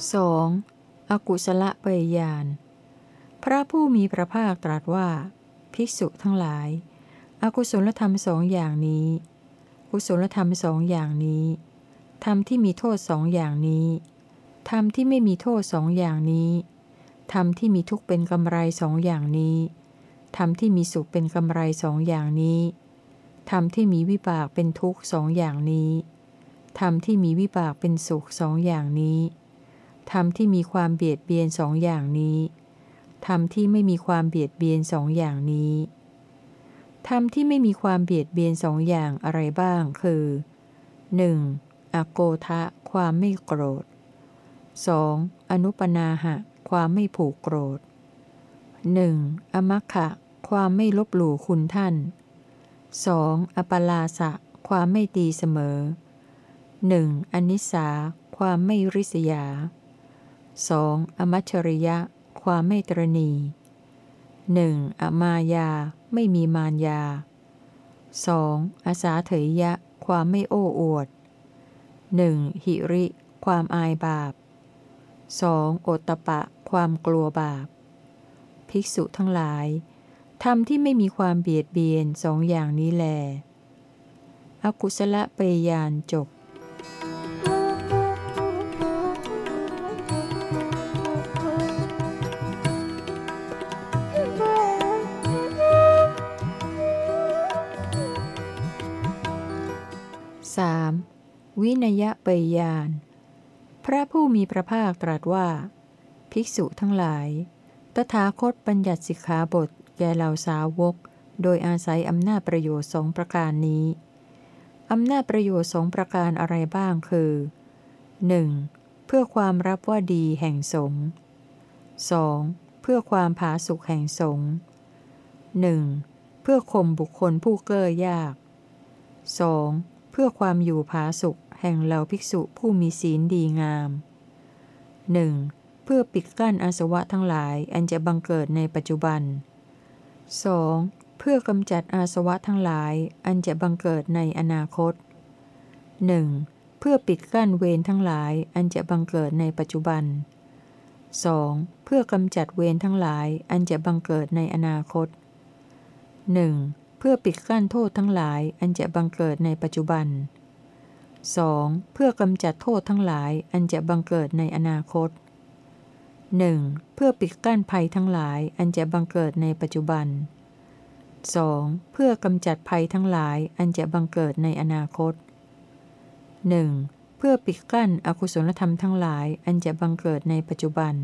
2. อกุศลปยาน พระผู้มีพระภาคตรัสว่า ภิกษุทั้งหลายอกุศลธรรมสองอย่างนี้ กุศลธรรมสองอย่างนี้ ธรรมที่มีโทษสองอย่างนี้ ธรรมที่ไม่มีโทษสองอย่างนี้ ธรรมที่มีทุกข์เป็นกำไรสองอย่างนี้ ธรรมที่มีสุขเป็นกำไรสองอย่างนี้ ธรรมที่มีวิบากเป็นทุกข์สองอย่างนี้ ธรรมที่มีวิบากเป็นสุขสองอย่างนี้ ธรรมที่มีความเบียดเบียนสองอย่างนี้ธรรมที่ไม่มีความเบียดเบียนสองอย่างนี้ธรรมที่ไม่มีความเบียดเบียนสองอย่างอะไรบ้าง คือ 1. อโกทะ ความไม่โกรธ 2. อนุปนาหะ ความไม่ผูกโกรธ 1. อมัคคะ ความไม่ลบหลู่คุณท่าน 2. อปลาสะ ความไม่ตีเสมอ 1. อนิสา ความไม่ริษยา 2. อมัชริยะ ความไม่ตรณี 1. อมายา ไม่มีมารยา 2. อาสาเถยยะ ความไม่โอ้อวด 1. หิริ ความอายบาป 2. โอตตะปะ ความกลัวบาป ภิกษุทั้งหลายธรรมที่ไม่มีความเบียดเบียนสองอย่างนี้แล อกุศลเปยานจบ วินยปยยาน พระผู้มีพระภาคตรัสว่า ภิกษุทั้งหลาย ตถาคตบัญญัติสิกขาบทแก่เหล่าสาวก โดยอาศัยอำนาจประโยชน์สองประการนี้ อำนาจประโยชน์สองประการอะไรบ้างคือ 1. เพื่อความรับว่าดีแห่งสงฆ์ 2. เพื่อความผาสุกแห่งสงฆ์ 1. เพื่อข่มบุคคลผู้เก้อยาก 2. เพื่อความอยู่ผาสุก แห่งเหล่าภิกษุผู้มีศีลดีงาม 1. เพื่อปิดกั้นอาสวะทั้งหลายอันจะบังเกิดในปัจจุบัน 2. เพื่อกำจัดอาสวะทั้งหลายอันจะบังเกิดในอนาคต 1. เพื่อปิดกั้นเวรทั้งหลายอันจะบังเกิดในปัจจุบัน 2. เพื่อกำจัดเวรทั้งหลายอันจะบังเกิดในอนาคต 1. เพื่อปิดกั้นโทษทั้งหลายอันจะบังเกิดในปัจจุบัน 2. เพื่อกำจัดโทษทั้งหลายอันจะบังเกิดในอนาคต 1. เพื่อปิดกั้นภัยทั้งหลายอันจะบังเกิดในปัจจุบัน 2. เพื่อกำจัดภัยทั้งหลายอันจะบังเกิดในอนาคต 1. เพื่อปิดกั้นอกุศลธรรมทั้งหลายอันจะบังเกิดในปัจจุบัน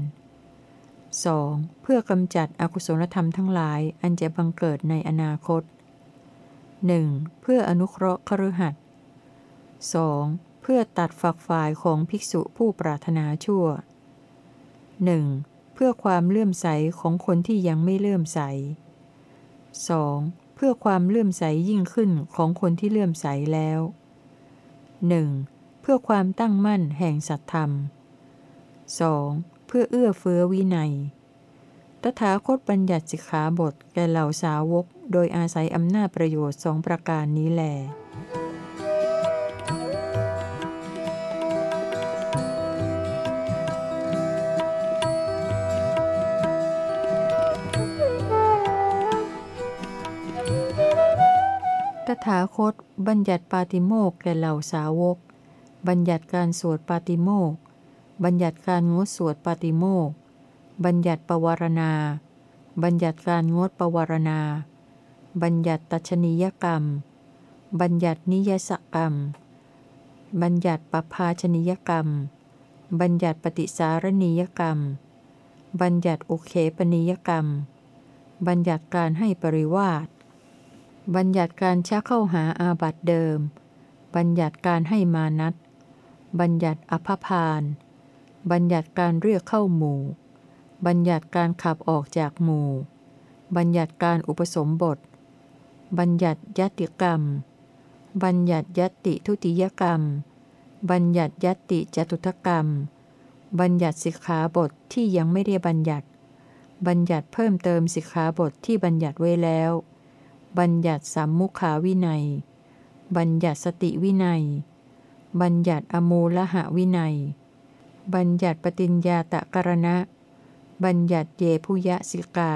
2. เพื่อกำจัดอกุศลธรรมทั้งหลายอันจะบังเกิดในอนาคต 1. เพื่ออนุเคราะห์คฤหัสถ์ 2. เพื่อตัดฝักฝ่ายของภิกษุผู้ปรารถนาชั่ว 1. เพื่อความเลื่อมใสของคนที่ยังไม่เลื่อมใส 2. เพื่อความเลื่อมใสยิ่งขึ้นของคนที่เลื่อมใสแล้ว 1. เพื่อความตั้งมั่นแห่งสัตธรรม 2. เพื่อเอื้อเฟื้อวินัย ตถาคตบัญญัติสิกขาบทแก่เหล่าสาวก โดยอาศัยอำนาจประโยชน์สองประการนี้แหล ตถาคต บัญญัติปาติโมกแก่เหล่าสาวก บัญญัติการสวดปาติโมก บัญญัติการงดสวดปาติโมก บัญญัติปวารณา บัญญัติการงดปวารณา บัญญัติตัชนียกรรม บัญญัตินิยสกรรม บัญญัติปภาชนียกรรม บัญญัติปฏิสารณียกรรม บัญญัติอุเคปนิยกรรม บัญญัติการให้ปริวาส บัญญัติการชักเข้าหาอาบัติเดิม บัญญัติการให้มานัดบัญญัติอภพาน บัญญัติการเรียกเข้าหมู่ บัญญัติการขับออกจากหมู่ บัญญัติการอุปสมบท บัญญัติยติกรรม บัญญัติยติทุติยกรรม บัญญัติยติจตุถกรรม บัญญัติสิกขาบทที่ยังไม่ได้บัญญัติ บัญญัติเพิ่มเติมสิกขาบทที่บัญญัติไว้แล้ว บัญญัติสัมมุขาวินัย บัญญัติสติวินัย บัญญัติอมูลหะวินัย บัญญัติปฏิญญาตะกรณะ บัญญัติเยพุยสิกา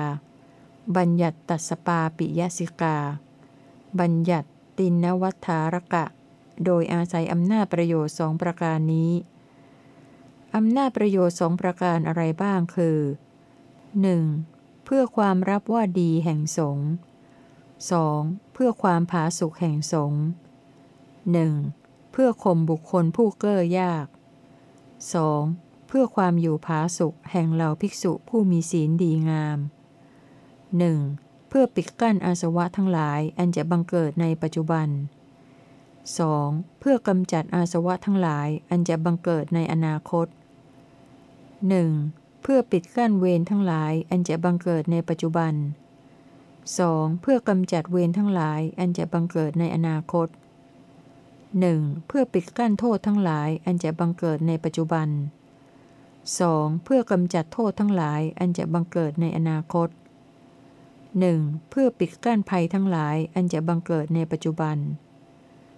บัญญัติตัสปาปิยสิกา บัญญัติตินนวัฏฐารกะ โดยอาศัยอำนาจประโยชน์สองประการนี้อำนาจประโยชน์สองประการอะไรบ้างคือ 1. เพื่อความรับว่าดีแห่งสงฆ์ 2. เพื่อความผาสุกแห่งสงฆ์ 1. เพื่อข่มบุคคลผู้เก้อยาก 2. เพื่อความอยู่ผาสุกแห่งเหล่าภิกษุผู้มีศีลดีงาม 1. เพื่อปิดกั้นอาสวะทั้งหลายอันจะบังเกิดในปัจจุบัน 2. เพื่อกำจัดอาสวะทั้งหลายอันจะบังเกิดในอนาคต 1. เพื่อปิดกั้นเวรทั้งหลายอันจะบังเกิดในปัจจุบัน 2. เพื่อกำจัดเวรทั้งหลาย อันจะบังเกิดในอนาคต 1. เพื่อปิดกั้นโทษทั้งหลาย อันจะบังเกิดในปัจจุบัน 2. เพื่อกำจัดโทษทั้งหลาย อันจะบังเกิดในอนาคต 1. เพื่อปิดกั้นภัยทั้งหลาย อันจะบังเกิดในปัจจุบัน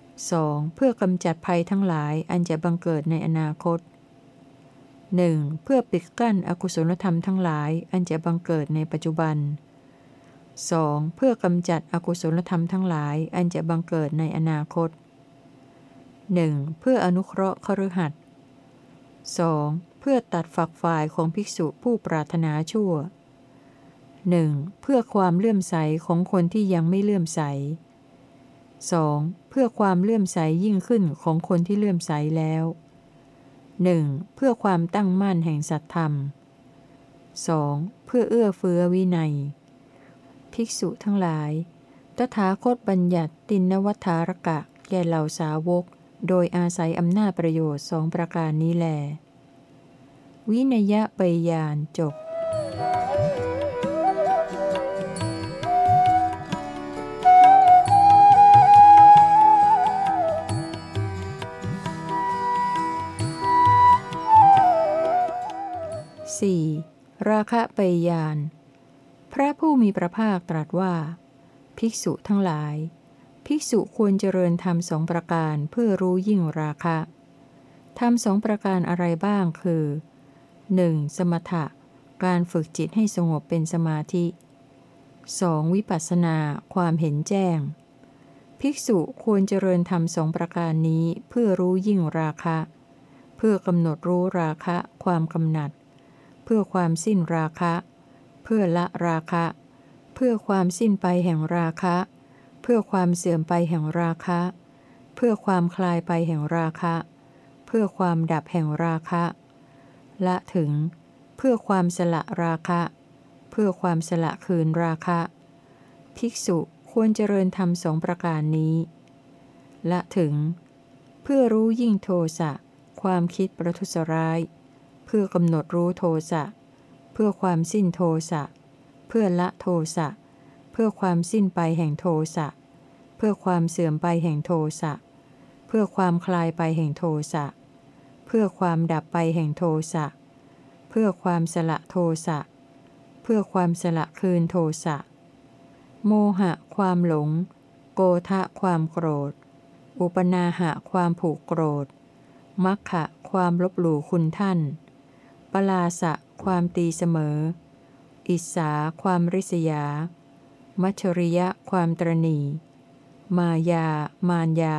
2. เพื่อกำจัดภัยทั้งหลาย อันจะบังเกิดในอนาคต 1. เพื่อปิดกั้นอกุศลธรรมทั้งหลาย อันจะบังเกิดในปัจจุบัน 2. เพื่อกำจัดอกุศลธรรมทั้งหลาย อันจะบังเกิดในอนาคต 1. เพื่ออนุเคราะห์คฤหัสถ์ 2. เพื่อตัดฝักฝ่ายของภิกษุผู้ปรารถนาชั่ว 1. เพื่อความเลื่อมใสของคนที่ยังไม่เลื่อมใส 2. เพื่อความเลื่อมใสยิ่งขึ้นของคนที่เลื่อมใสแล้ว 1. เพื่อความตั้งมั่นแห่งสัตธรรม 2. เพื่อเอื้อเฟื้อวินัย ภิกษุทั้งหลาย ตถาคตบัญญัติตินวัฏารกะ แก่เหล่าสาวก โดยอาศัยอำนาจประโยชน์สองประการนี้แล วินยะไปยานจบ 4. ราคะไปยาน พระผู้มีพระภาคตรัสว่า ภิกษุทั้งหลาย ภิกษุควรเจริญธรรมสองประการเพื่อรู้ยิ่งราคะธรรมสองประการอะไรบ้างคือ 1. สมถะ การฝึกจิตให้สงบเป็นสมาธิ 2. วิปัสสนาความเห็นแจ้ง ภิกษุควรเจริญธรรมสองประการนี้เพื่อรู้ยิ่งราคะ เพื่อกำหนดรู้ราคะ ความกำหนัด เพื่อความสิ้นราคะ เพื่อละราคะ เพื่อความสิ้นไปแห่งราคะ เพื่อความเสื่อมไปแห่งราคะ เพื่อความคลายไปแห่งราคะ เพื่อความดับแห่งราคะ ละถึง เพื่อความสละราคะ เพื่อความสละคืนราคะ ภิกษุควรเจริญธรรมสองประการนี้ละถึง เพื่อรู้ยิ่งโทสะ ความคิดประทุษร้าย เพื่อกำหนดรู้โทสะ เพื่อความสิ้นโทสะ เพื่อละโทสะ เพื่อความสิ้นไปแห่งโทสะ เพื่อความเสื่อมไปแห่งโทสะ เพื่อความคลายไปแห่งโทสะ เพื่อความดับไปแห่งโทสะ เพื่อความสละโทสะ เพื่อความสละคืนโทสะ โมหะ ความหลง โกทะความโกรธ อุปนาหะความผูกโกรธมัคคะความลบหลู่คุณท่าน ปลาสะความตีเสมอ อิสาความริษยา มัชริยะความตรณี มายา มานยา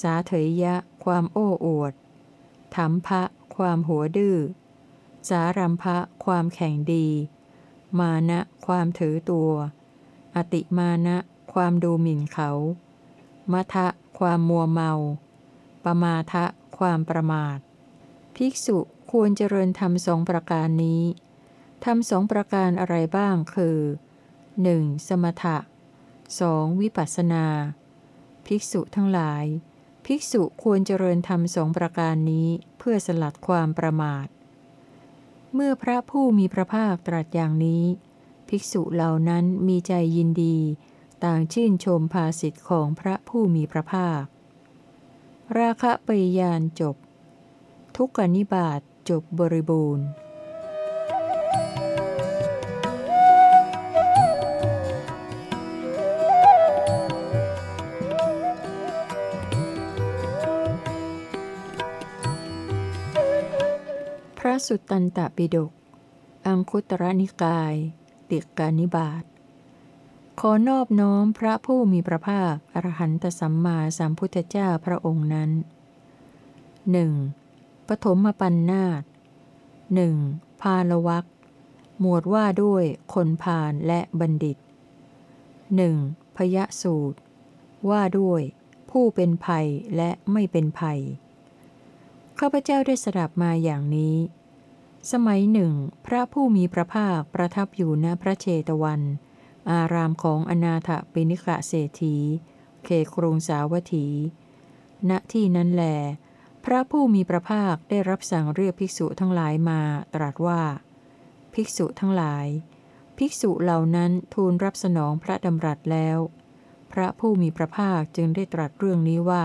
สาเถยยะ ความโอ้อวดถมภะความหัวดื้อ สารัมภะความแข่งดี มานะ ความถือตัว อติมานะ ความดูหมิ่นเขามะทะ ความมัวเมา ปมาทะ ความประมาท ภิกษุ ควรเจริญธรรมสองประการนี้ทำสองประการอะไรบ้างคือ 1. สมถะ 2. วิปัสสนา ภิกษุทั้งหลาย ภิกษุควรเจริญธรรมสองประการนี้เพื่อสลัดความประมาท เมื่อพระผู้มีพระภาคตรัสอย่างนี้ ภิกษุเหล่านั้นมีใจยินดี ต่างชื่นชมภาสิทธิ์ของพระผู้มีพระภาค ราคะปยานจบ ทุกกนิบาต จบบริบูรณ์ระสุตตันตปิฎก อังคุตรนิกาย ติกานิบาต ขอนอบน้อมพระผู้มีพระภาค อรหันตสัมมาสัมพุทธเจ้าพระองค์นั้นหนึ่ง ปฐมปัญนาตหนึ่งพาลวักหมวดว่าด้วยคนพาลและบัณฑิตหนึ่งพยสูตร ว่าด้วย ผู้เป็นภัยและไม่เป็นภัย ข้าพเจ้าได้สดับมาอย่างนี้ สมัยหนึ่ง พระผู้มีพระภาคประทับอยู่ณพระเชตวัน อารามของอนาถปิณิกะเศรษฐีเขครุงสาวัตถี ณที่นั้นแล พระผู้มีพระภาคได้รับสั่งเรียกภิกษุทั้งหลายมาตรัสว่า ภิกษุทั้งหลาย ภิกษุเหล่านั้นทูลรับสนองพระดำรัสแล้ว พระผู้มีพระภาคจึงได้ตรัสเรื่องนี้ว่า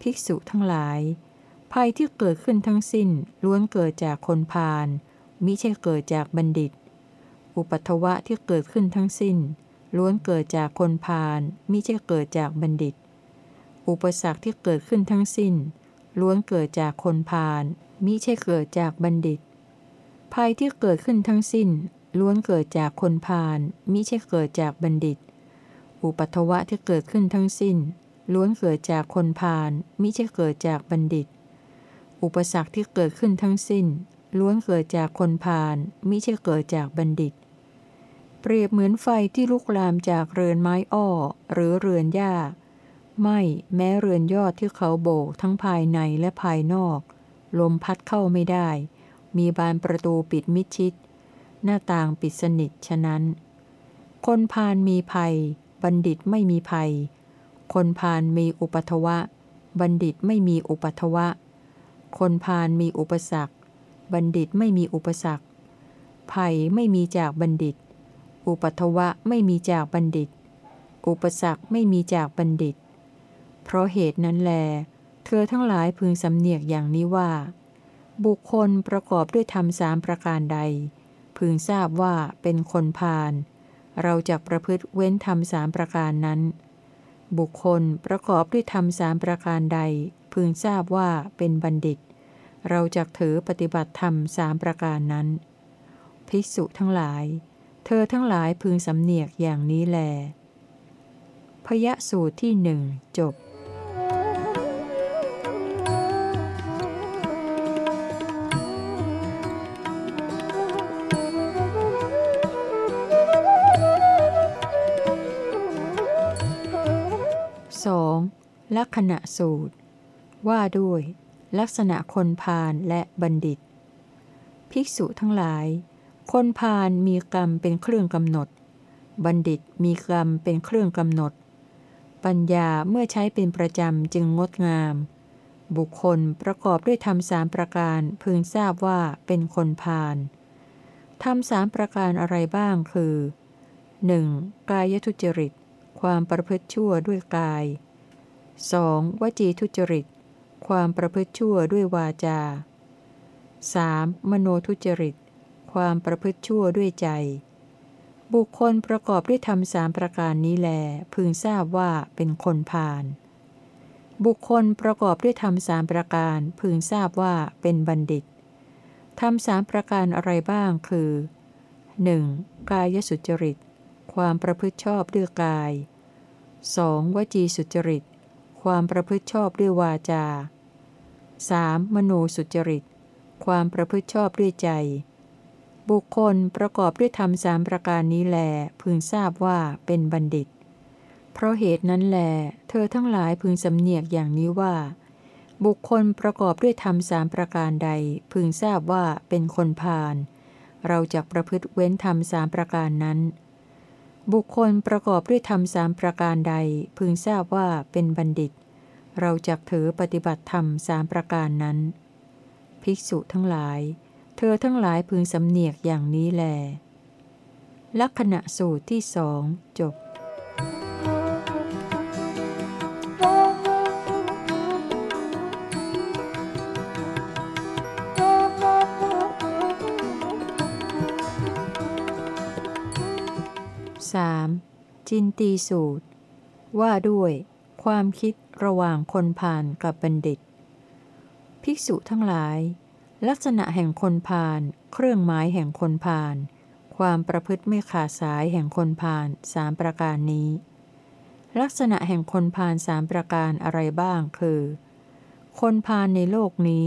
ภิกษุทั้งหลาย ภัยที่เกิดขึ้นทั้งสิ้นล้วนเกิดจากคนพาลมิใช่เกิดจากบัณฑิต อุปัตวะที่เกิดขึ้นทั้งสิ้น ล้วนเกิดจากคนพาลมิใช่เกิดจากบัณฑิต อุปสรรคที่เกิดขึ้นทั้งสิ้น ล้วนเกิดจากคนพาลมิใช่เกิดจากบัณฑิต ภัยที่เกิดขึ้นทั้งสิ้น ล้วนเกิดจากคนพาลมิใช่เกิดจากบัณฑิต อุปัตวะที่เกิดขึ้นทั้งสิ้น ล้วนเกิดจากคนพาลมิใช่เกิดจากบัณฑิต อุปสรรคที่เกิดขึ้นทั้งสิ้น ล้วนเกิดจากคนพาลมิใช่เกิดจากบัณฑิต เปรียบเหมือนไฟที่ลุกลามจากเรือนไม้อ้อ หรือเรือนหญ้า ไม่แม้เรือนยอดที่เขาโบกทั้งภายในและภายนอก ลมพัดเข้าไม่ได้ มีบานประตูปิดมิดชิด หน้าต่างปิดสนิทฉะนั้น คนพาลมีภัย บัณฑิตไม่มีภัย คนพาลมีอุปัทวะ บัณฑิตไม่มีอุปัทวะ คนพาลมีอุปสรรค บัณฑิตไม่มีอุปสรรค ภัยไม่มีจากบัณฑิต อุปัทวะไม่มีจากบัณฑิต อุปสรรคไม่มีจากบัณฑิต เพราะเหตุนั้นแล เธอทั้งหลายพึงสำเนียกอย่างนี้ว่า บุคคลประกอบด้วยธรรมสามประการใด พึงทราบว่าเป็นคนพาลเราจะประพฤติเว้นธรรมสามประการนั้น บุคคลประกอบด้วยธรรมสามประการใด พึงทราบว่าเป็นบัณฑิต เราจะถือปฏิบัติธรรมสามประการนั้น ภิกษุทั้งหลาย เธอทั้งหลายพึงสำเนียกอย่างนี้แลพยสูตรที่หนึ่งจบ ลักษณะสูตร ว่าด้วย ลักษณะคนพาลและบัณฑิต ภิกษุทั้งหลาย คนพาลมีกรรมเป็นเครื่องกำหนด บัณฑิตมีกรรมเป็นเครื่องกำหนด ปัญญาเมื่อใช้เป็นประจำจึงงดงาม บุคคลประกอบด้วยธรรมสามประการพึงทราบว่าเป็นคนพาลธรรมสามประการอะไรบ้างคือ 1. กายทุจริต ความประพฤติชั่วด้วยกาย 2. วจีทุจริต ความประพฤติชั่วด้วยวาจา 3. มโนทุจริต ความประพฤติชั่วด้วยใจ บุคคลประกอบด้วยธรรมสามประการนี้แล พึงทราบว่าเป็นคนพาลบุคคลประกอบด้วยธรรมสามประการ พึงทราบว่าเป็นบัณฑิตธรรมสามประการอะไรบ้างคือ 1. กายสุจริต ความประพฤติชอบด้วยกาย 2. วจีสุจริต ความประพฤติชอบด้วยวาจา 3. มโนสุจริต ความประพฤติชอบด้วยใจ บุคคลประกอบด้วยธรรมสามประการนี้แล พึงทราบว่าเป็นบัณฑิต เพราะเหตุนั้นแล เธอทั้งหลายพึงสำเนียกอย่างนี้ว่า บุคคลประกอบด้วยธรรมสามประการใด พึงทราบว่าเป็นคนพาลเราจะประพฤติเว้นธรรมสามประการนั้น บุคคลประกอบด้วยธรรมสามประการใด พึงทราบว่าเป็นบัณฑิต เราจะถือปฏิบัติธรรมสามประการนั้น ภิกษุทั้งหลาย เธอทั้งหลายพึงสำเนียกอย่างนี้แล ลักษณะสูตรที่สองจบ จินตีสูตร ว่าด้วย ความคิดระหว่างคนผ่านกับบัณฑิต ภิกษุทั้งหลาย ลักษณะแห่งคนพาลเครื่องหมายแห่งคนพาลความประพฤติไม่ขาดสายแห่งคนพาลสามประการนี้ ลักษณะแห่งคนพาลสามประการอะไรบ้างคือ คนพาลในโลกนี้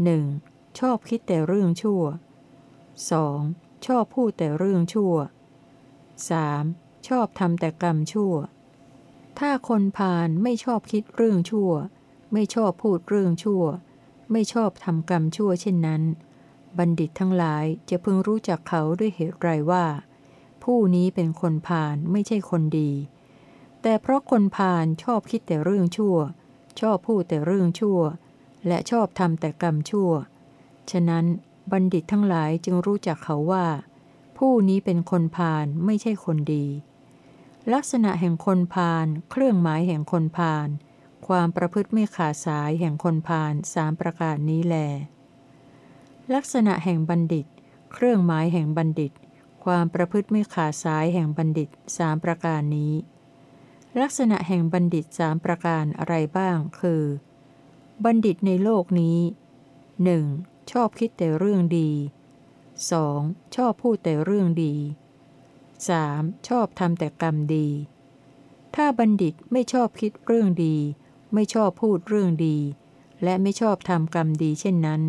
1. ชอบคิดแต่เรื่องชั่ว 2. ชอบพูดแต่เรื่องชั่ว 3. ชอบทำแต่กรรมชั่ว ถ้าคนพาลไม่ชอบคิดเรื่องชั่ว ไม่ชอบพูดเรื่องชั่ว ไม่ชอบทำกรรมชั่วเช่นนั้น บัณฑิตทั้งหลายจะพึงรู้จักเขาด้วยเหตุไรว่า ผู้นี้เป็นคนพาลไม่ใช่คนดี แต่เพราะคนพาลชอบคิดแต่เรื่องชั่ว ชอบพูดแต่เรื่องชั่ว และชอบทำแต่กรรมชั่ว ฉะนั้นบัณฑิตทั้งหลายจึงรู้จักเขาว่า ผู้นี้เป็นคนพาลไม่ใช่คนดี ลักษณะแห่งคนพาลเครื่องหมายแห่งคนพาลความประพฤติไม่ขาดสายแห่งคนพาลสามประการนี้แล ลักษณะแห่งบัณฑิต เครื่องหมายแห่งบัณฑิต ความประพฤติไม่ขาดสายแห่งบัณฑิตสามประการนี้ ลักษณะแห่งบัณฑิตสามประการอะไรบ้าง คือ บัณฑิตในโลกนี้หนึ่งชอบคิดแต่เรื่องดี 2. ชอบพูดแต่เรื่องดี 3. ชอบทำแต่กรรมดี ถ้าบัณฑิตไม่ชอบคิดเรื่องดี ไม่ชอบพูดเรื่องดี และไม่ชอบทำกรรมดีเช่นนั้น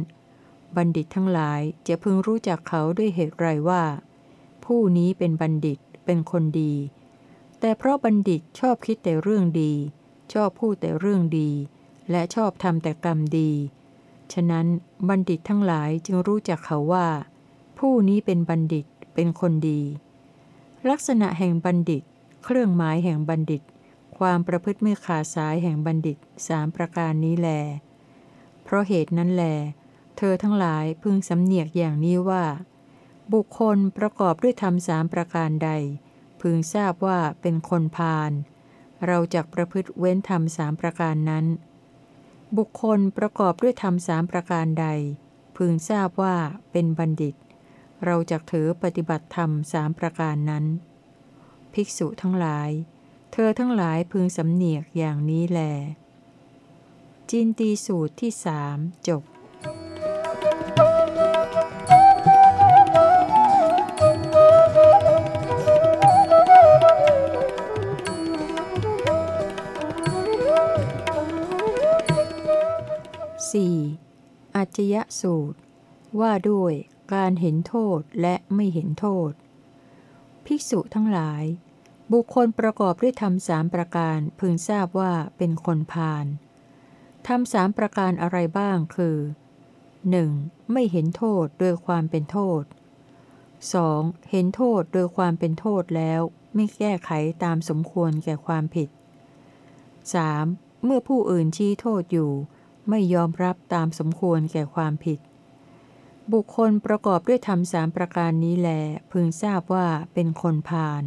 บัณฑิตทั้งหลายจะพึงรู้จักเขาด้วยเหตุไรว่า ผู้นี้เป็นบัณฑิตเป็นคนดี แต่เพราะบัณฑิตชอบคิดแต่เรื่องดี ชอบพูดแต่เรื่องดี และชอบทำแต่กรรมดี ฉะนั้นบัณฑิตทั้งหลายจึงรู้จักเขาว่า ผู้นี้เป็นบัณฑิตเป็นคนดี ลักษณะแห่งบัณฑิต เครื่องหมายแห่งบัณฑิต ความประพฤติไม่ขาดสายแห่งบัณฑิตสามประการนี้แล เพราะเหตุนั้นแล เธอทั้งหลายพึงสำเนียกอย่างนี้ว่า บุคคลประกอบด้วยธรรมสามประการใด พึงทราบว่าเป็นคนพาลเราจะประพฤติเว้นธรรมสามประการนั้น บุคคลประกอบด้วยธรรมสามประการใด พึงทราบว่าเป็นบัณฑิต เราจะถือปฏิบัติธรรมสามประการนั้น ภิกษุทั้งหลาย เธอทั้งหลายพึงสำเนียกอย่างนี้แล จินตีสูตรที่สามจบ 4. อัจจยสูตร ว่าด้วย การเห็นโทษและไม่เห็นโทษ ภิกษุทั้งหลาย บุคคลประกอบด้วยธรรมสามประการพึงทราบว่าเป็นคนพาลธรรมสามประการอะไรบ้างคือ 1. ไม่เห็นโทษโดยความเป็นโทษ 2. เห็นโทษโดยความเป็นโทษแล้วไม่แก้ไขตามสมควรแก่ความผิด 3. เมื่อผู้อื่นชี้โทษอยู่ ไม่ยอมรับตามสมควรแก่ความผิด บุคคลประกอบด้วยธรรมสามประการนี้แล พึงทราบว่าเป็นคนพาล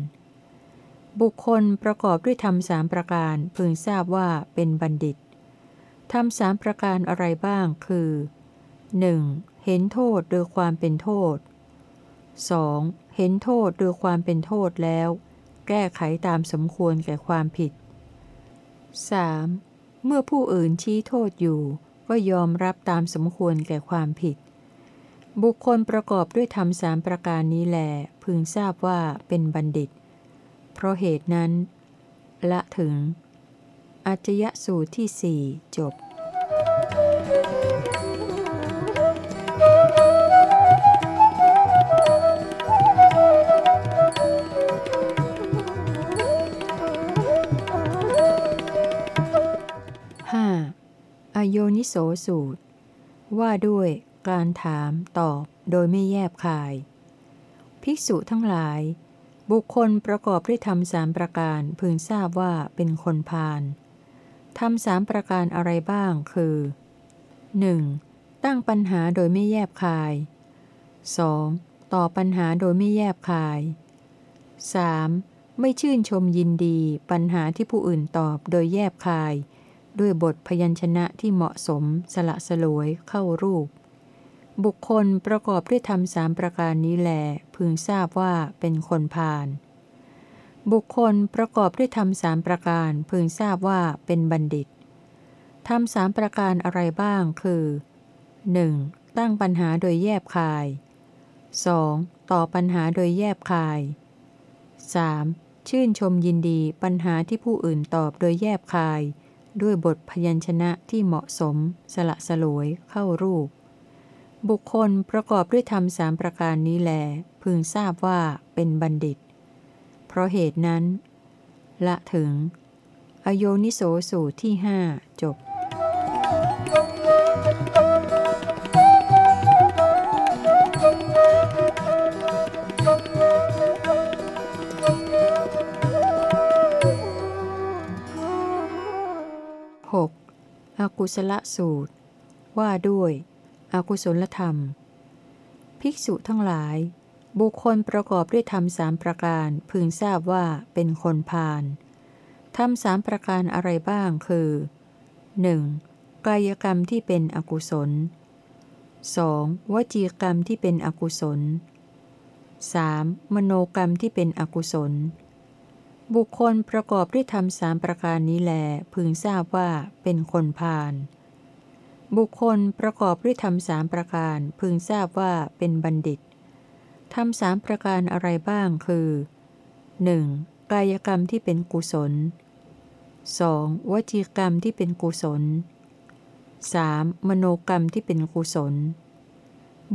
บุคคลประกอบด้วยธรรมสามประการ พึงทราบว่าเป็นบัณฑิต ธรรมสามประการอะไรบ้างคือ 1. เห็นโทษโดยความเป็นโทษ 2. เห็นโทษโดยความเป็นโทษแล้ว แก้ไขตามสมควรแก่ความผิด 3. เมื่อผู้อื่นชี้โทษอยู่ ก็ยอมรับตามสมควรแก่ความผิด บุคคลประกอบด้วยธรรมสามประการนี้แหลพึงทราบว่าเป็นบัณฑิต เพราะเหตุนั้น ละถึง อัจยสูตรที่สี่จบอโยนิโสสูตร ว่าด้วย การถามตอบโดยไม่แยบคาย ภิกษุทั้งหลาย บุคคลประกอบด้วยธรรมสามประการพึงทราบว่าเป็นคนพาลธรรมสามประการอะไรบ้างคือ 1. ตั้งปัญหาโดยไม่แยบคาย 2. ตอบปัญหาโดยไม่แยบคาย 3. ไม่ชื่นชมยินดีปัญหาที่ผู้อื่นตอบโดยแยบคาย ด้วยบทพยัญชนะที่เหมาะสมสละสลวยเข้ารูป บุคคลประกอบด้วยธรรมสามประการนี้แล พึงทราบว่าเป็นคนพาล บุคคลประกอบด้วยธรรมสามประการ พึงทราบว่าเป็นบัณฑิต ธรรมสามประการอะไรบ้างคือ 1. ตั้งปัญหาโดยแยบคาย 2. ตอบปัญหาโดยแยบคาย 3. ชื่นชมยินดีปัญหาที่ผู้อื่นตอบโดยแยบคาย ด้วยบทพยัญชนะที่เหมาะสม สละสลวยเข้ารูป บุคคลประกอบด้วยธรรมสามประการนี้แล พึงทราบว่าเป็นบัณฑิต เพราะเหตุนั้น ละถึง อโยนิโสสูตรที่หจบ 6. อกุศลสูตร ว่าด้วย อกุศลธรรม ภิกษุทั้งหลาย บุคคลประกอบด้วยธรรมสามประการ พึงทราบว่าเป็นคนพาลธรรมสามประการอะไรบ้างคือ 1. กายกรรมที่เป็นอกุศล 2. วจีกรรมที่เป็นอกุศล 3. มโนกรรมที่เป็นอกุศล บุคคลประกอบด้วยธรรมสามประการนี้แล พึงทราบว่าเป็นคนพาล บุคคลประกอบด้วยธรรมสามประการ พึงทราบว่าเป็นบัณฑิตธรรมสามประการอะไรบ้างคือ 1. กายกรรมที่เป็นกุศล 2. วจีกรรมที่เป็นกุศล 3. มโนกรรมที่เป็นกุศล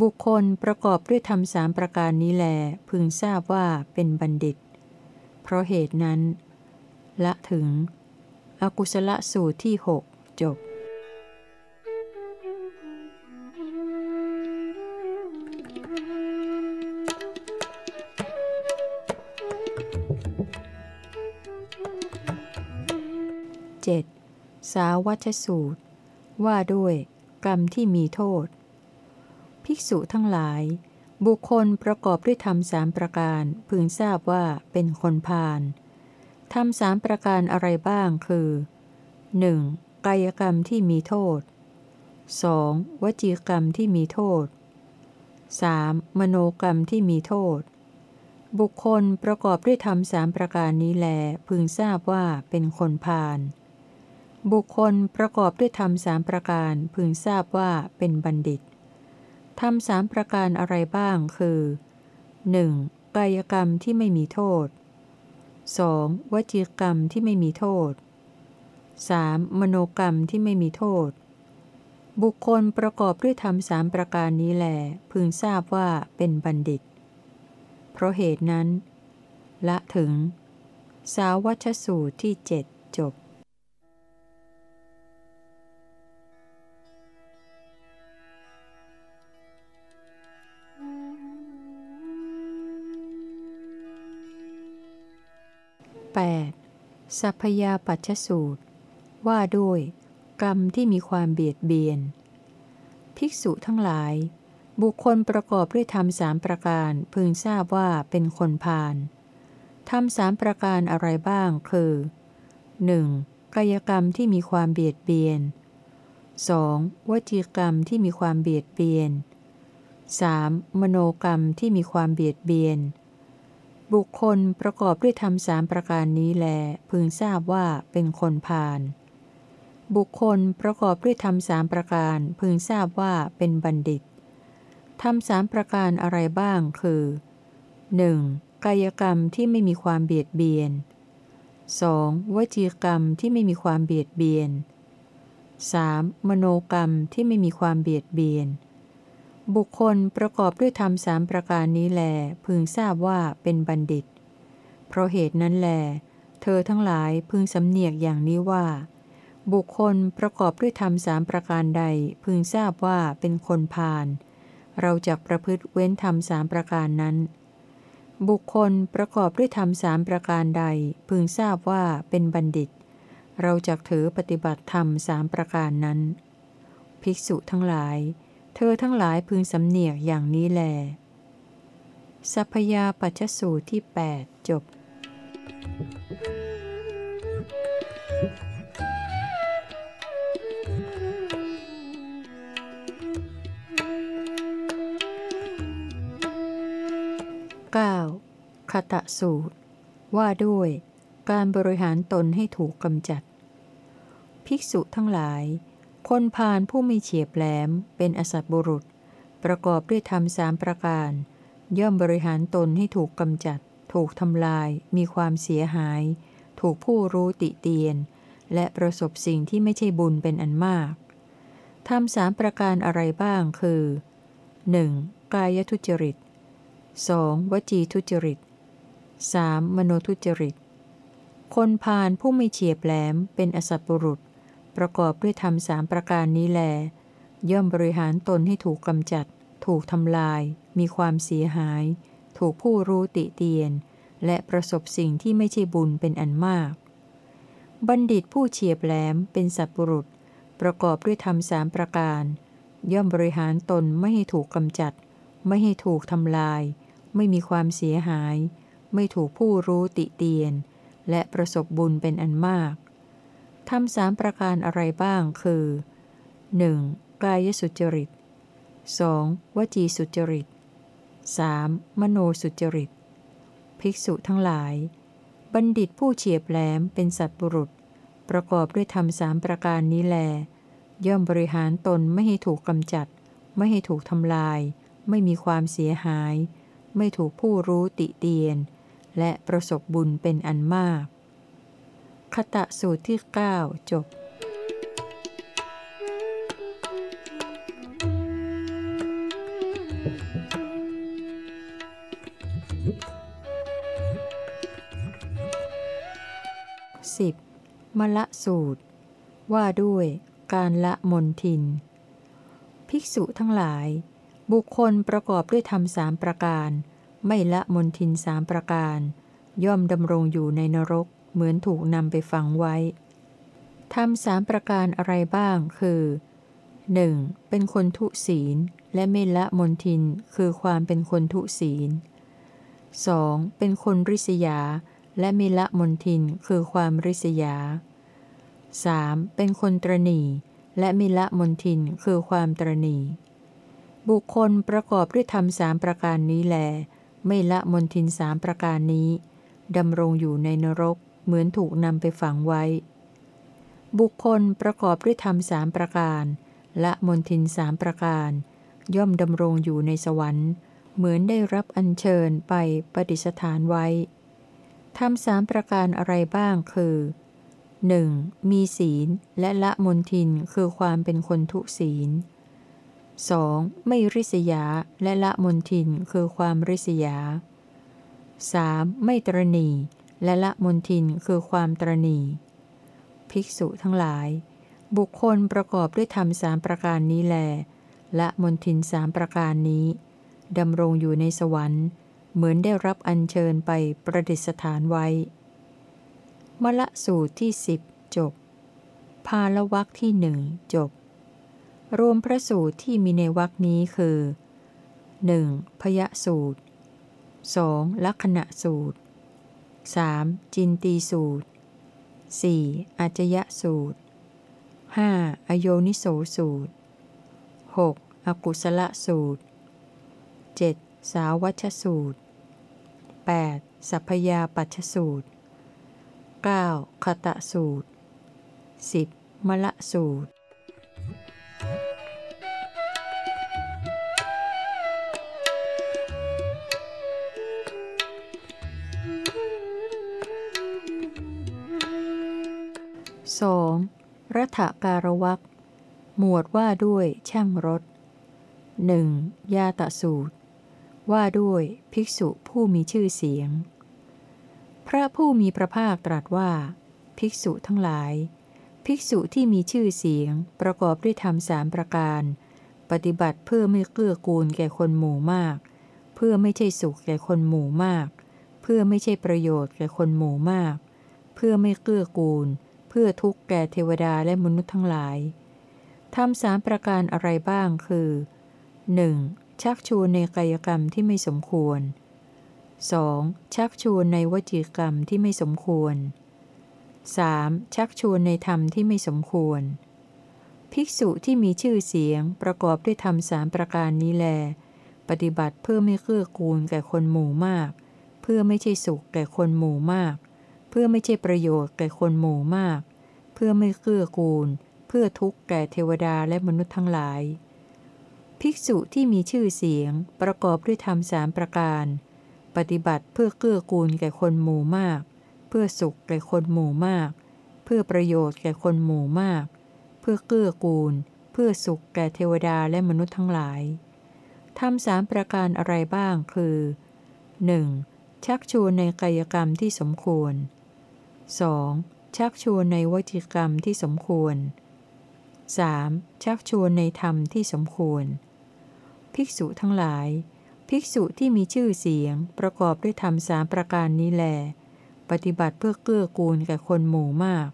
บุคคลประกอบด้วยธรรมสามประการนี้แล พึงทราบว่าเป็นบัณฑิต เพราะเหตุนั้น ละถึง อกุศลสูตรที่หจบ สาวัชสูตร ว่าด้วย กรรมที่มีโทษ ภิกษุทั้งหลาย บุคคลประกอบด้วยธรรมสามประการ พึงทราบว่าเป็นคนพาลธรรมสามประการอะไรบ้างคือ 1. กายกรรมที่มีโทษ 2. วจีกรรมที่มีโทษ 3. มโนกรรมที่มีโทษ บุคคลประกอบด้วยธรรมสามประการนี้แล พึงทราบว่าเป็นคนพาล บุคคลประกอบด้วยธรรมสามประการพึงทราบว่าเป็นบัณฑิต ธรรมสามประการอะไรบ้างคือ 1. กายกรรมที่ไม่มีโทษ 2. วจีกรรมที่ไม่มีโทษ 3. มโนกรรมที่ไม่มีโทษ บุคคลประกอบด้วยธรรมสามประการนี้แหลพึงทราบว่าเป็นบัณฑิต เพราะเหตุนั้น ละถึง สาวัชสูตรที่เจ็ดจบ 8. สัพยาปัชชสูตร ว่าด้วย กรรมที่มีความเบียดเบียน ภิกษุทั้งหลาย บุคคลประกอบด้วยธรรมสามประการพึงทราบว่าเป็นคนพาลธรรมสามประการอะไรบ้างคือ 1. กายกรรมที่มีความเบียดเบียน 2. วจีกรรมที่มีความเบียดเบียน 3. มโนกรรมที่มีความเบียดเบียน บุคคลประกอบด้วยธรรมสามประการนี้แล พึงทราบว่าเป็นคนพาล บุคคลประกอบด้วยธรรมสามประการ พึงทราบว่าเป็นบัณฑิต ธรรมสามประการอะไรบ้างคือ 1. กายกรรมที่ไม่มีความเบียดเบียน 2. วจีกรรมที่ไม่มีความเบียดเบียน 3. มโนกรรมที่ไม่มีความเบียดเบียน บุคคลประกอบด้วยธรรมสามประการนี้แล พึงทราบว่าเป็นบัณฑิต เพราะเหตุนั้นแล เธอทั้งหลายพึงสำเนียกอย่างนี้ว่า บุคคลประกอบด้วยธรรมสามประการใด พึงทราบว่าเป็นคนพาลเราจะประพฤติเว้นธรรมสามประการนั้น บุคคลประกอบด้วยธรรมสามประการใด พึงทราบว่าเป็นบัณฑิต เราจะถือปฏิบัติธรรมสามประการนั้น ภิกษุทั้งหลาย เธอทั้งหลายพึงสำเนียกอย่างนี้แล สัพยาปัชสูตรที่ 8 จบ 9. คตะสูตร ว่าด้วยการบริหารตนให้ถูกกำจัด ภิกษุทั้งหลาย คนพาลผู้มีเฉียบแหลม เป็นอสัตบุรุษ ประกอบด้วยธรรมสามประการ ย่อมบริหารตนให้ถูกกำจัด ถูกทำลาย มีความเสียหาย ถูกผู้รู้ติเตียน และประสบสิ่งที่ไม่ใช่บุญเป็นอันมากทำสามประการอะไรบ้างคือ 1. กายทุจริต 2. วจีทุจริต 3. มโนทุจริต คนพาลผู้ไม่เฉียบแหลมเป็นอสัตบุรุษ ประกอบด้วยธรรมสามประการนี้แล ย่อมบริหารตนให้ถูกกำจัด ถูกทำลาย มีความเสียหาย ถูกผู้รู้ติเตียน และประสบสิ่งที่ไม่ใช่บุญเป็นอันมาก บัณฑิตผู้เฉียบแหลมเป็นสัตบุรุษ ประกอบด้วยธรรมสามประการ ย่อมบริหารตนไม่ให้ถูกกำจัด ไม่ให้ถูกทำลาย ไม่มีความเสียหาย ไม่ถูกผู้รู้ติเตียน และประสบบุญเป็นอันมาก ทำสามประการอะไรบ้างคือ 1. กายสุจริต 2. วจีสุจริต 3. มโนสุจริต ภิกษุทั้งหลาย บัณฑิตผู้เฉียบแหลมเป็นสัตบุรุษ ประกอบด้วยธรรมสามประการนี้แล ย่อมบริหารตนไม่ให้ถูกกำจัด ไม่ให้ถูกทำลาย ไม่มีความเสียหาย ไม่ถูกผู้รู้ติเตียน และประสบบุญเป็นอันมาก คตะสูตรที่ 9 จบ 10. มละสูตร ว่าด้วยการละมนทิน ภิกษุทั้งหลาย บุคคลประกอบด้วยธรรมสามประการ ไม่ละมนทินสามประการ ย่อมดำรงอยู่ในนรก เหมือนถูกนำไปฝังไว้ทำสามประการอะไรบ้างคือ 1. เป็นคนทุศีล และไม่ละมนทินคือความเป็นคนทุศีล 2. เป็นคนริษยา และไม่ละมนทินคือความริษยา 3. เป็นคนตรณีและไม่ละมนทินคือความตรณีบุคคลประกอบด้วยธรรมสามประการนี้แล ไม่ละมนทินสามประการนี้ดำรงอยู่ในนรก เหมือนถูกนำไปฝังไว้ บุคคลประกอบด้วยธรรมสามประการ และมนทินสามประการ ย่อมดำรงอยู่ในสวรรค์ เหมือนได้รับอัญเชิญไปประดิษฐานไว้ทำสามประการอะไรบ้างคือ 1. มีศีลและละมนทินคือความเป็นคนทุศีล 2. ไม่ริษยาและละมนทินคือความริษยา 3. ไม่ตรณี และละมนทินคือความตรณีภิกษุทั้งหลาย บุคคลประกอบด้วยธรรมสามประการนี้แลละมนทินสามประการนี้ดำรงอยู่ในสวรรค์ เหมือนได้รับอัญเชิญไปประดิษฐานไว้ มละสูตรที่สิบจบภาละวักที่หนึ่งจบ รวมพระสูตรที่มีในวักนี้คือ 1. พยสูตร 2. ลักษณะสูตร 3. จินตีสูตร 4. อัจยะสูตร 5. อโยนิโสสูตร 6. อกุศลสูตร 7. สาวัชสูตร 8. สัพพยาปัชสูตร 9. คตะสูตร 10. มละสูตร สองรัฐการวักหมวดว่าด้วยช่างรถหนึ่งยาตะสูตร ว่าด้วยภิกษุผู้มีชื่อเสียง พระผู้มีพระภาคตรัสว่า ภิกษุทั้งหลาย ภิกษุที่มีชื่อเสียงประกอบด้วยธรรมสามประการ ปฏิบัติเพื่อไม่เกื้อกูลแก่คนหมู่มาก เพื่อไม่ใช่สุขแก่คนหมู่มาก เพื่อไม่ใช่ประโยชน์แก่คนหมู่มาก เพื่อไม่เกื้อกูลเพื่อทุกข์แก่เทวดาและมนุษย์ทั้งหลายทำสามประการอะไรบ้างคือ 1. ชักชวนในกายกรรมที่ไม่สมควร 2. ชักชวนในวจีกรรมที่ไม่สมควร 3. ชักชวนในธรรมที่ไม่สมควร ภิกษุที่มีชื่อเสียงประกอบด้วยธรรมสามประการนี้แล ปฏิบัติเพื่อไม่เกื้อกูลแก่คนหมู่มาก เพื่อไม่ใช่สุขแก่คนหมู่มาก เพื่อไม่ใช่ประโยชน์แก่คนหมู่มาก เพื่อไม่เกื้อกูล เพื่อทุกข์แก่เทวดาและมนุษย์ทั้งหลาย ภิกษุที่มีชื่อเสียงประกอบด้วยธรรมสามประการ ปฏิบัติเพื่อเกื้อกูลแก่คนหมู่มาก เพื่อสุขแก่คนหมู่มาก เพื่อประโยชน์แก่คนหมู่มาก เพื่อเกื้อกูล เพื่อสุขแก่เทวดาและมนุษย์ทั้งหลายทำสามประการอะไรบ้างคือ 1. ชักชวนในกายกรรมที่สมควร 2. ชักชวนในวจิกรรมที่สมควร 3. ชักชวนในธรรมที่สมควร ภิกษุทั้งหลาย ภิกษุที่มีชื่อเสียงประกอบด้วยธรรมสามประการนี้แล ปฏิบัติเพื่อเกื้อกูลแก่คนหมู่มาก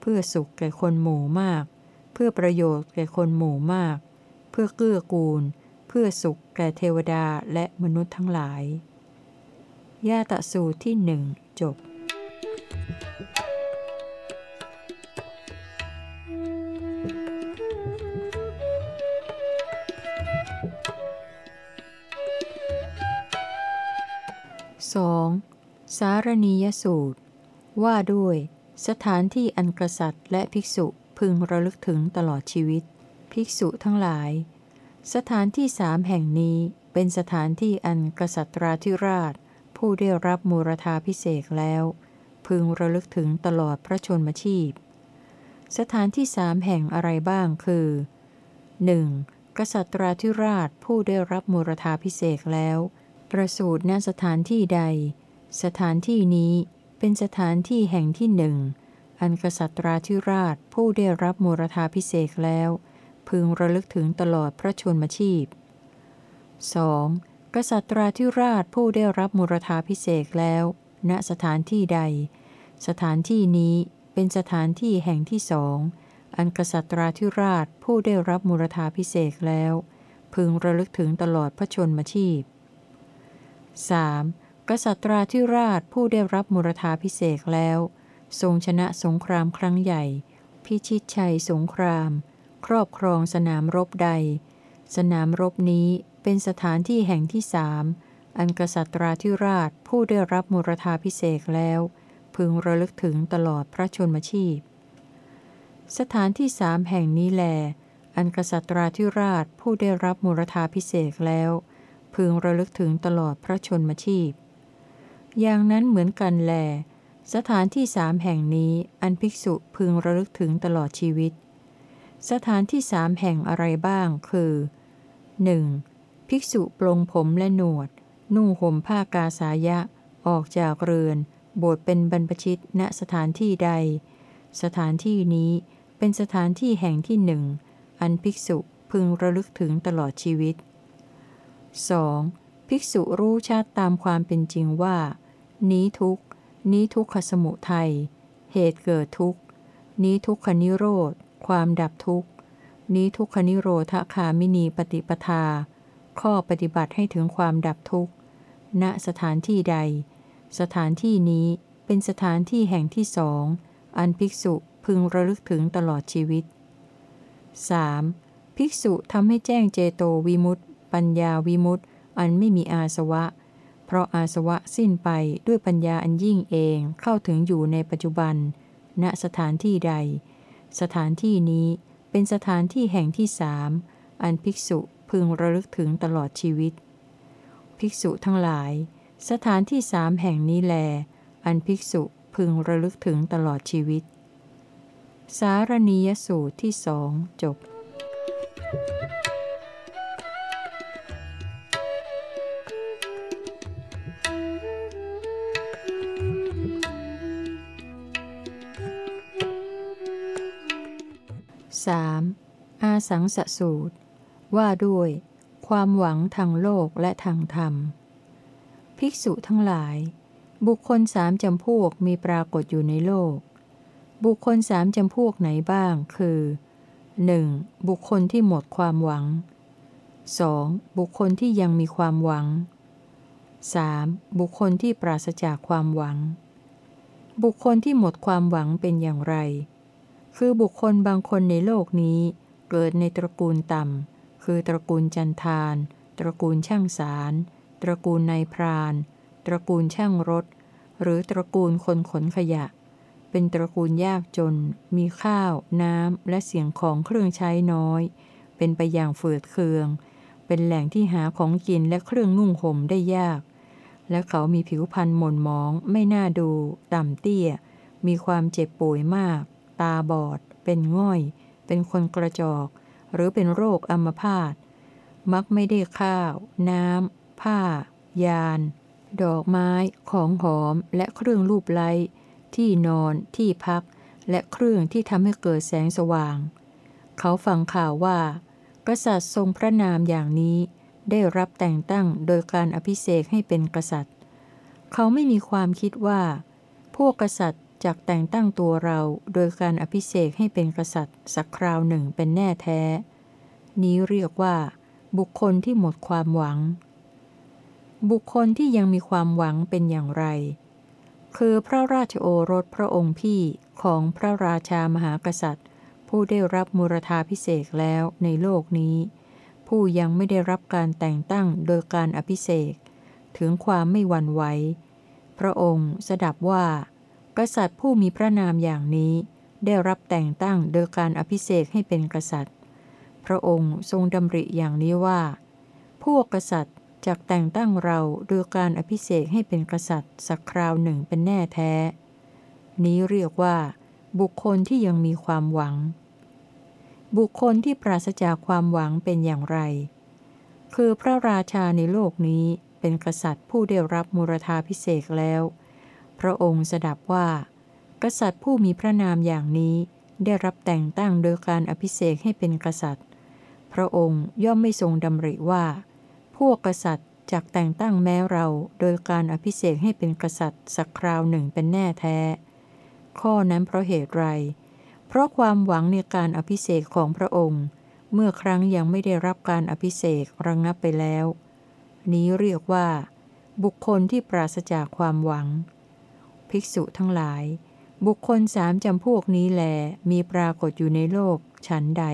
เพื่อสุขแก่คนหมู่มาก เพื่อประโยชน์แก่คนหมู่มาก เพื่อเกื้อกูล เพื่อสุขแก่เทวดาและมนุษย์ทั้งหลายญาตสูตรที่หนึ่งจบ 2. สารณียสูตร ว่าด้วย สถานที่อันกษัตริย์และภิกษุพึงระลึกถึงตลอดชีวิต ภิกษุทั้งหลาย สถานที่สามแห่งนี้เป็นสถานที่อันกษัตราธิราช ผู้ได้รับมูรธาพิเศษแล้ว พึงระลึกถึงตลอดพระชนมชีพ สถานที่สามแห่งอะไรบ้างคือ 1. กษัตราธิราชผู้ได้รับมูรธาพิเศษแล้ว ประสูติณสถานที่ใด สถานที่นี้เป็นสถานที่แห่งที่หนึ่ง อันกษัตราธิราชผู้ได้รับมูรธาพิเศษแล้ว พึงระลึกถึงตลอดพระชนมชีพ 2. กษัตราธิราชผู้ได้รับมูรธาพิเศษแล้ว ณสถานที่ใด สถานที่นี้เป็นสถานที่แห่งที่สองอันกษัตราธิราชผู้ได้รับมูรธาพิเศษแล้ว พึงระลึกถึงตลอดพระชนมชีพ 3. กษัตราธิราชผู้ได้รับมรธาพิเศษแล้ว ทรงชนะสงครามครั้งใหญ่ พิชิตชัยสงคราม ครอบครองสนามรบใด สนามรบนี้เป็นสถานที่แห่งที่สามอันกษัตราธิราชผู้ได้รับมรธาพิเศษแล้ว พึงระลึกถึงตลอดพระชนมชีพ สถานที่สามแห่งนี้แล อันกษัตราธิราชผู้ได้รับมรธาพิเศษแล้ว พึงระลึกถึงตลอดพระชนมชีพ อย่างนั้นเหมือนกันแล สถานที่สามแห่งนี้อันภิกษุพึงระลึกถึงตลอดชีวิต สถานที่สามแห่งอะไรบ้างคือ 1. ภิกษุปลงผมและหนวด นุ่งห่มผ้ากาสายะ ออกจากเรือน บวชเป็นบรรพชิตณสถานที่ใด สถานที่นี้เป็นสถานที่แห่งที่หนึ่งอันภิกษุพึงระลึกถึงตลอดชีวิต 2. ภิกษุรู้ชัดตามความเป็นจริงว่า นี้ทุกนี้ทุกขสมุทัย เหตุเกิดทุกนี้ทุกขนิโรธ ความดับทุกนี้ทุกขนิโรธคามินีปฏิปทา ข้อปฏิบัติให้ถึงความดับทุกณสถานที่ใด สถานที่นี้เป็นสถานที่แห่งที่สอง อันภิกษุพึงระลึกถึงตลอดชีวิต 3. ภิกษุทำให้แจ้งเจโตวิมุตต ปัญญาวิมุตติอันไม่มีอาสวะ เพราะอาสวะสิ้นไปด้วยปัญญาอันยิ่งเองเข้าถึงอยู่ในปัจจุบัน ณสถานที่ใด สถานที่นี้เป็นสถานที่แห่งที่สามอันภิกษุพึงระลึกถึงตลอดชีวิต ภิกษุทั้งหลาย สถานที่สามแห่งนี้แล อันภิกษุพึงระลึกถึงตลอดชีวิต สารณียสูตรที่สองจบ 3. อาสังสสูตร ว่าด้วย ความหวังทางโลกและทางธรรม ภิกษุทั้งหลาย บุคคลสามจำพวกมีปรากฏอยู่ในโลก บุคคลสามจำพวกไหนบ้างคือ 1. บุคคลที่หมดความหวัง 2. บุคคลที่ยังมีความหวัง 3. บุคคลที่ปราศจากความหวัง บุคคลที่หมดความหวังเป็นอย่างไร คือบุคคลบางคนในโลกนี้ เกิดในตระกูลต่ำ คือตระกูลจันทาน ตระกูลช่างสาร ตระกูลนายพราน ตระกูลช่างรถ หรือตระกูลคนขนขยะ เป็นตระกูลยากจน มีข้าว น้ำ และเสียงของเครื่องใช้น้อย เป็นไปอย่างฝืดเคือง เป็นแหล่งที่หาของกินและเครื่องนุ่งห่มได้ยาก และเขามีผิวพรรณหม่นหมอง ไม่น่าดู ต่ำเตี้ย มีความเจ็บป่วยมาก ตาบอด เป็นง่อย เป็นคนกระจอก หรือเป็นโรคอัมพาต มักไม่ได้ข้าว น้ำ ผ้า ยาน ดอกไม้ ของหอม และเครื่องรูปไล้ ที่นอน ที่พัก และเครื่องที่ทำให้เกิดแสงสว่าง เขาฟังข่าวว่า กษัตริย์ทรงพระนามอย่างนี้ ได้รับแต่งตั้งโดยการอภิเษกให้เป็นกษัตริย์ เขาไม่มีความคิดว่า พวกกษัตริย์ จากแต่งตั้งตัวเราโดยการอภิเษกให้เป็นกษัตริย์ สักคราวหนึ่งเป็นแน่แท้ นี้เรียกว่า บุคคลที่หมดความหวัง บุคคลที่ยังมีความหวังเป็นอย่างไร คือพระราชโอรสพระองค์พี่ของพระราชามหากษัตริย์ ผู้ได้รับมุรธาพิเศษแล้วในโลกนี้ ผู้ยังไม่ได้รับการแต่งตั้งโดยการอภิเษกถึงความไม่หวั่นไหวพระองค์สดับว่า กษัตริย์ผู้มีพระนามอย่างนี้ ได้รับแต่งตั้งโดยการอภิเษกให้เป็นกษัตริย์ พระองค์ทรงดำริอย่างนี้ว่า พวกกษัตริย์จากแต่งตั้งเราโดยการอภิเษกให้เป็นกษัตริย์ สักคราวหนึ่งเป็นแน่แท้ นี้เรียกว่า บุคคลที่ยังมีความหวัง บุคคลที่ปราศจากความหวังเป็นอย่างไร คือพระราชาในโลกนี้เป็นกษัตริย์ผู้ได้รับมุรธาพิเศษแล้ว พระองค์สดับว่า กษัตริย์ผู้มีพระนามอย่างนี้ได้รับแต่งตั้งโดยการอภิเษกให้เป็นกษัตริย์ พระองค์ย่อมไม่ทรงดำริว่า พวกกษัตริย์จากแต่งตั้งแม้เราโดยการอภิเษกให้เป็นกษัตริย์สักคราวหนึ่งเป็นแน่แท้ ข้อนั้นเพราะเหตุไร เพราะความหวังในการอภิเษกของพระองค์ เมื่อครั้งยังไม่ได้รับการอภิเษกระงงับไปแล้ว นี้เรียกว่า บุคคลที่ปราศจากความหวัง ภิกษุทั้งหลาย บุคคลสามจำพวกนี้แล มีปรากฏอยู่ในโลกฉันใด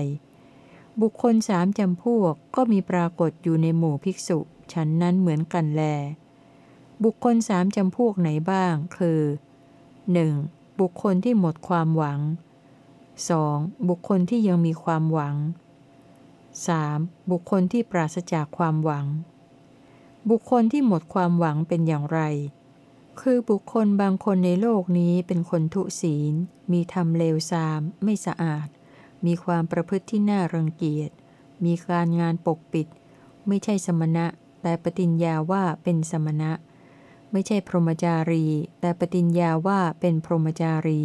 บุคคลสามจำพวกก็มีปรากฏอยู่ในหมู่ภิกษุฉันนั้นเหมือนกันแล บุคคลสามจำพวกไหนบ้าง คือ 1. บุคคลที่หมดความหวัง 2. บุคคลที่ยังมีความหวัง 3. บุคคลที่ปราศจากความหวัง บุคคลที่หมดความหวังเป็นอย่างไร คือบุคคลบางคนในโลกนี้เป็นคนทุศีล มีธรรมเลวทราม ไม่สะอาด มีความประพฤติที่น่ารังเกียจ มีการงานปกปิด ไม่ใช่สมณะ แต่ปฏิญญาว่าเป็นสมณะ ไม่ใช่พรหมจารี แต่ปฏิญญาว่าเป็นพรหมจารี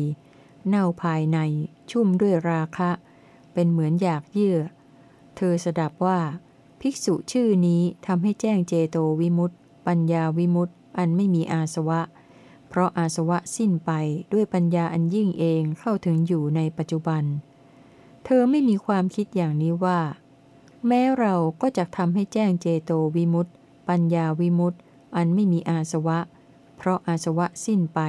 เน่าภายใน ชุ่มด้วยราคะ เป็นเหมือนอยากเยื่อ เธอสดับว่า ภิกษุชื่อนี้ทำให้แจ้งเจโตวิมุตต์ปัญญาวิมุตต์ อันไม่มีอาสวะ เพราะอาสวะสิ้นไปด้วยปัญญาอันยิ่งเองเข้าถึงอยู่ในปัจจุบัน เธอไม่มีความคิดอย่างนี้ว่า แม้เราก็จะทำให้แจ้งเจโตวิมุตต์ปัญญาวิมุตต์อันไม่มีอาสวะ เพราะอาสวะสิ้นไป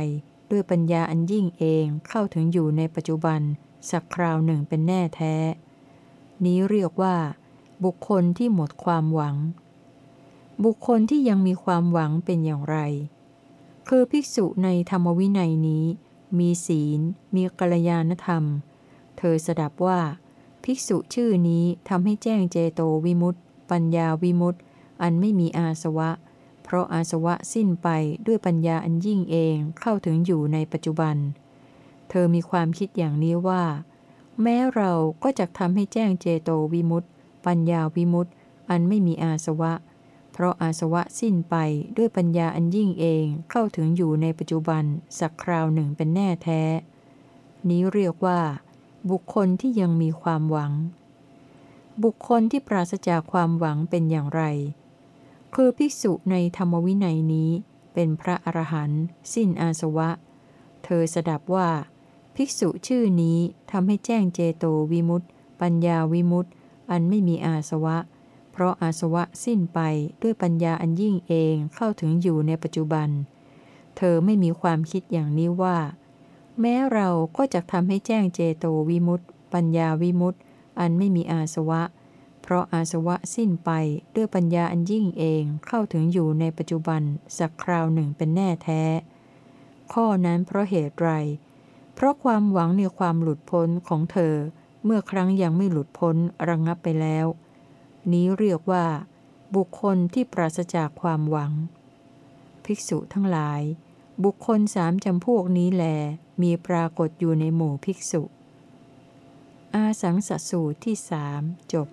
ด้วยปัญญาอันยิ่งเองเข้าถึงอยู่ในปัจจุบัน สักคราวหนึ่งเป็นแน่แท้ นี้เรียกว่า บุคคลที่หมดความหวัง บุคคลที่ยังมีความหวังเป็นอย่างไร คือภิกษุในธรรมวินัยนี้ มีศีล มีกัลยาณธรรม เธอสดับว่า ภิกษุชื่อนี้ทำให้แจ้งเจโตวิมุตต์ปัญญาวิมุตต์อันไม่มีอาสวะ เพราะอาสวะสิ้นไปด้วยปัญญาอันยิ่งเองเข้าถึงอยู่ในปัจจุบัน เธอมีความคิดอย่างนี้ว่า แม้เราก็จะทำให้แจ้งเจโตวิมุตต์ปัญญาวิมุตต์อันไม่มีอาสวะเเพราะอาสวะสิ้นไปด้วยปัญญาอันยิ่งเองเข้าถึงอยู่ในปัจจุบันสักคราวหนึ่งเป็นแน่แท้ นี้เรียกว่า บุคคลที่ยังมีความหวัง บุคคลที่ปราศจากความหวังเป็นอย่างไร คือภิกษุในธรรมวินัยนี้เป็นพระอรหันต์สิ้นอาสวะ เธอสดับว่า ภิกษุชื่อนี้ทำให้แจ้งเจโตวิมุตต์ปัญญาวิมุตต์อันไม่มีอาสวะเราะอาสวะสิ้นไปด้วยปัญญาอันยิ่งเองเข้าถึงอยู่ในปัจจุบัน เธอไม่มีความคิดอย่างนี้ว่า แม้เราก็จะทำให้แจ้งเจโตวิมุตต์ปัญญาวิมุตต์อันไม่มีอาสวะ เพราะอาสวะสิ้นไปด้วยปัญญาอันยิ่งเองเข้าถึงอยู่ในปัจจุบันสักคราวหนึ่งเป็นแน่แท้ ข้อนั้นเพราะเหตุไร เพราะความหวังในความหลุดพ้นของเธอเมื่อครั้งยังไม่หลุดพ้นระงงับไปแล้ว นี้เรียกว่า บุคคลที่ปราศจากความหวัง ภิกษุทั้งหลาย บุคคลสามจำพวกนี้แล มีปรากฏอยู่ในหมู่ภิกษุ อาสังสสูตรที่สามจบ